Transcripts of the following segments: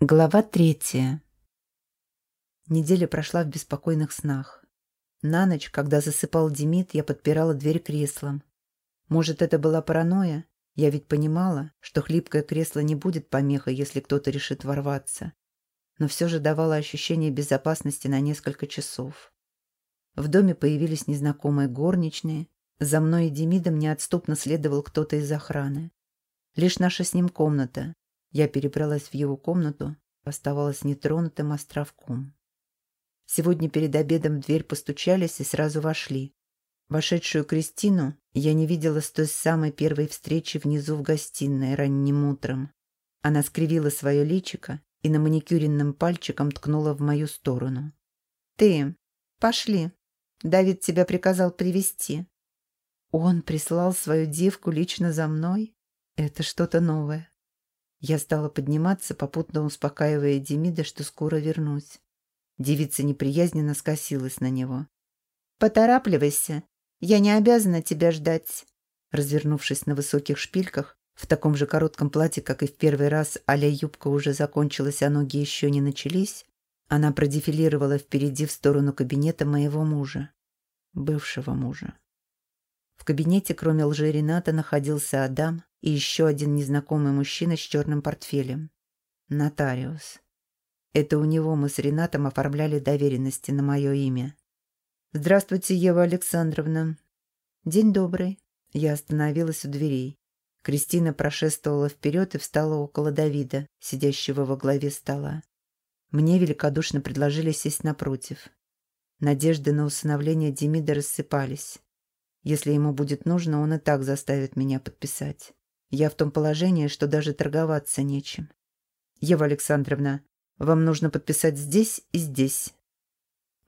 Глава третья. Неделя прошла в беспокойных снах. На ночь, когда засыпал Демид, я подпирала дверь креслом. Может, это была паранойя? Я ведь понимала, что хлипкое кресло не будет помехой, если кто-то решит ворваться. Но все же давало ощущение безопасности на несколько часов. В доме появились незнакомые горничные. За мной и Демидом неотступно следовал кто-то из охраны. Лишь наша с ним комната, я перебралась в его комнату, оставалась нетронутым островком. Сегодня перед обедом в дверь постучались и сразу вошли. Вошедшую Кристину я не видела с той самой первой встречи внизу в гостиной ранним утром. Она скривила свое личико и на маникюренным пальчиком ткнула в мою сторону. «Ты, пошли. Давид тебя приказал привести «Он прислал свою девку лично за мной? Это что-то новое. Я стала подниматься, попутно успокаивая Демида, что скоро вернусь. Девица неприязненно скосилась на него. «Поторапливайся. Я не обязана тебя ждать». Развернувшись на высоких шпильках, в таком же коротком платье, как и в первый раз, аля юбка уже закончилась, а ноги еще не начались, она продефилировала впереди в сторону кабинета моего мужа. Бывшего мужа. В кабинете, кроме лжи Рената, находился Адам, и еще один незнакомый мужчина с черным портфелем. Нотариус. Это у него мы с Ренатом оформляли доверенности на мое имя. «Здравствуйте, Ева Александровна». «День добрый». Я остановилась у дверей. Кристина прошествовала вперед и встала около Давида, сидящего во главе стола. Мне великодушно предложили сесть напротив. Надежды на усыновление Демида рассыпались. Если ему будет нужно, он и так заставит меня подписать. Я в том положении, что даже торговаться нечем. Ева Александровна, вам нужно подписать здесь и здесь.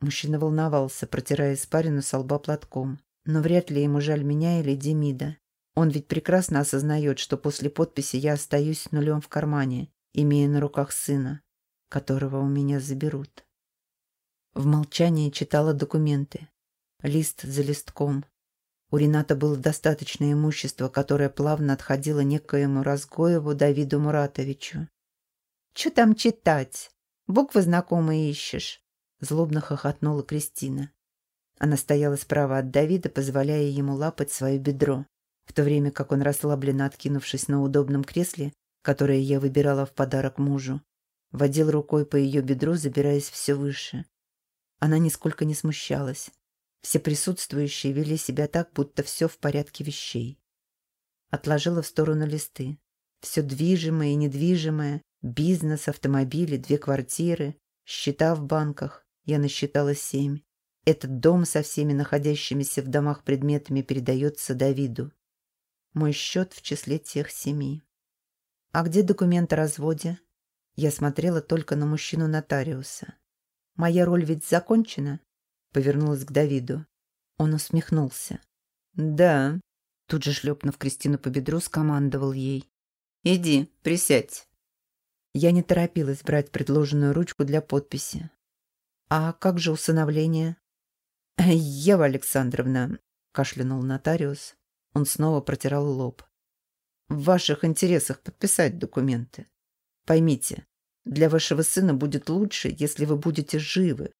Мужчина волновался, протирая испарину со лба платком. Но вряд ли ему жаль меня или Демида. Он ведь прекрасно осознает, что после подписи я остаюсь нулем в кармане, имея на руках сына, которого у меня заберут. В молчании читала документы. Лист за листком, у Рената было достаточно имущества, которое плавно отходило некоему Разгоеву Давиду Муратовичу. «Чё там читать? Буквы знакомые ищешь?» Злобно хохотнула Кристина. Она стояла справа от Давида, позволяя ему лапать свое бедро, в то время как он, расслабленно откинувшись на удобном кресле, которое я выбирала в подарок мужу, водил рукой по ее бедру, забираясь все выше. Она нисколько не смущалась. Все присутствующие вели себя так, будто все в порядке вещей. Отложила в сторону листы. Все движимое и недвижимое, бизнес, автомобили, две квартиры, счета в банках. Я насчитала семь. Этот дом со всеми находящимися в домах предметами передается Давиду. Мой счет в числе тех семи. А где документ о разводе? Я смотрела только на мужчину-нотариуса. Моя роль ведь закончена? Повернулась к Давиду. Он усмехнулся. «Да». Тут же шлепнув Кристину по бедру, скомандовал ей. «Иди, присядь». Я не торопилась брать предложенную ручку для подписи. «А как же усыновление?» «Ева Александровна», — кашлянул нотариус. Он снова протирал лоб. «В ваших интересах подписать документы. Поймите, для вашего сына будет лучше, если вы будете живы,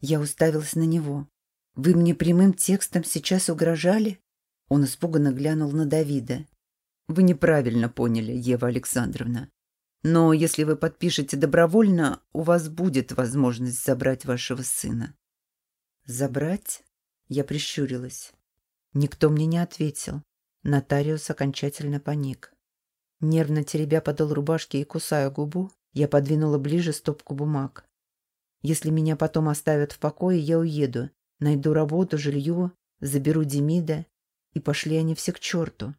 я уставилась на него. «Вы мне прямым текстом сейчас угрожали?» Он испуганно глянул на Давида. «Вы неправильно поняли, Ева Александровна. Но если вы подпишете добровольно, у вас будет возможность забрать вашего сына». «Забрать?» Я прищурилась. Никто мне не ответил. Нотариус окончательно паник. Нервно теребя подол рубашки и кусая губу, я подвинула ближе стопку бумаг. Если меня потом оставят в покое, я уеду. Найду работу, жилье, заберу Демида, и пошли они все к черту.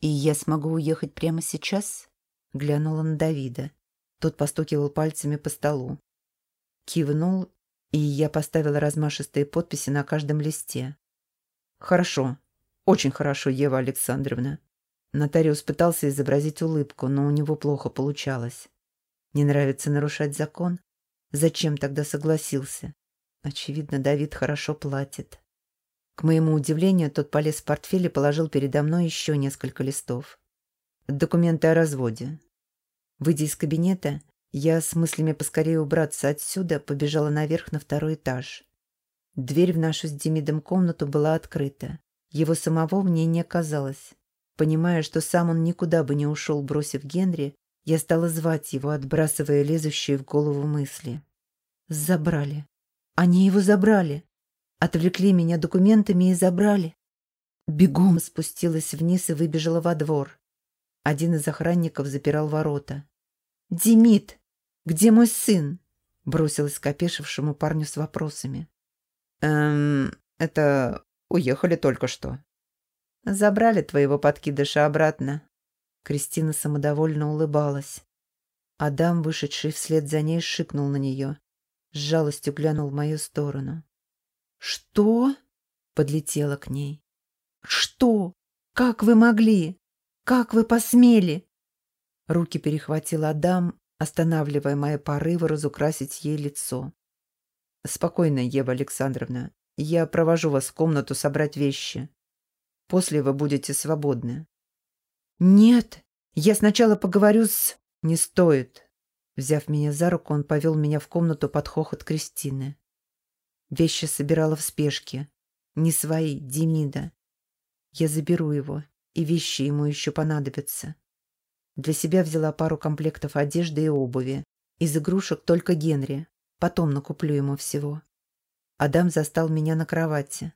«И я смогу уехать прямо сейчас?» Глянула на Давида. Тот постукивал пальцами по столу. Кивнул, и я поставила размашистые подписи на каждом листе. «Хорошо. Очень хорошо, Ева Александровна». Нотариус пытался изобразить улыбку, но у него плохо получалось. Не нравится нарушать закон? Зачем тогда согласился? Очевидно, Давид хорошо платит. К моему удивлению, тот полез в портфель и положил передо мной еще несколько листов. Документы о разводе. Выйдя из кабинета, Я с мыслями поскорее убраться отсюда побежала наверх на второй этаж. Дверь в нашу с Демидом комнату была открыта. Его самого мне не казалось. Понимая, что сам он никуда бы не ушел, бросив Генри, я стала звать его, отбрасывая лезущие в голову мысли. Забрали. Они его забрали. Отвлекли меня документами и забрали. Бегом спустилась вниз и выбежала во двор. Один из охранников запирал ворота. «Демид, где мой сын?» Бросилась к опешившему парню с вопросами. «Эм, это уехали только что». «Забрали твоего подкидыша обратно». Кристина самодовольно улыбалась. Адам, вышедший вслед за ней, шикнул на нее. С жалостью глянул в мою сторону. «Что?» — подлетела к ней. «Что? Как вы могли? Как вы посмели?» Руки перехватил Адам, останавливая мои порывы разукрасить ей лицо. «Спокойно, Ева Александровна. Я провожу вас в комнату собрать вещи. После вы будете свободны». «Нет, я сначала поговорю с...» «Не стоит». Взяв меня за руку, он повел меня в комнату под хохот Кристины. Вещи собирала в спешке. Не свои, Демида. Я заберу его, и вещи ему еще понадобятся. Для себя взяла пару комплектов одежды и обуви. Из игрушек только Генри. Потом накуплю ему всего. Адам застал меня на кровати.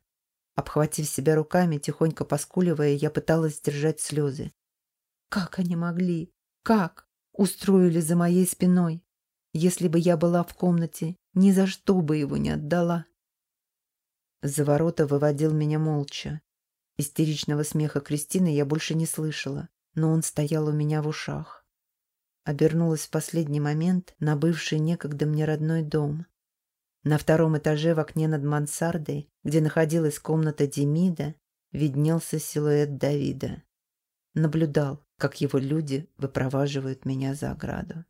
Обхватив себя руками, тихонько поскуливая, я пыталась сдержать слезы. Как они могли? Как? Устроили за моей спиной. Если бы я была в комнате, ни за что бы его не отдала. За ворота выводил меня молча. Истеричного смеха Кристины я больше не слышала, но он стоял у меня в ушах. Обернулась в последний момент на бывший некогда мне родной дом. На втором этаже в окне над мансардой, где находилась комната Демида, виднелся силуэт Давида. Наблюдал, как его люди выпроваживают меня за ограду.